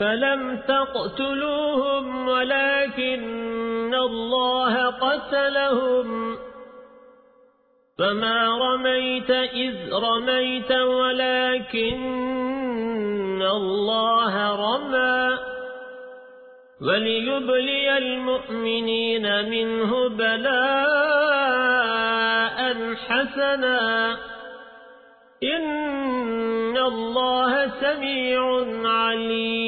فلم تقتلوهم ولكن الله قتلهم فما رميت إذ رميت ولكن الله رمى وليبلي المؤمنين منه بلاء حسنا إن الله سميع عليم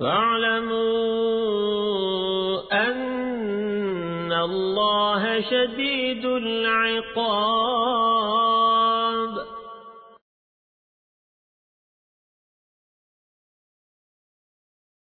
فاعلموا أن الله شديد العقاب.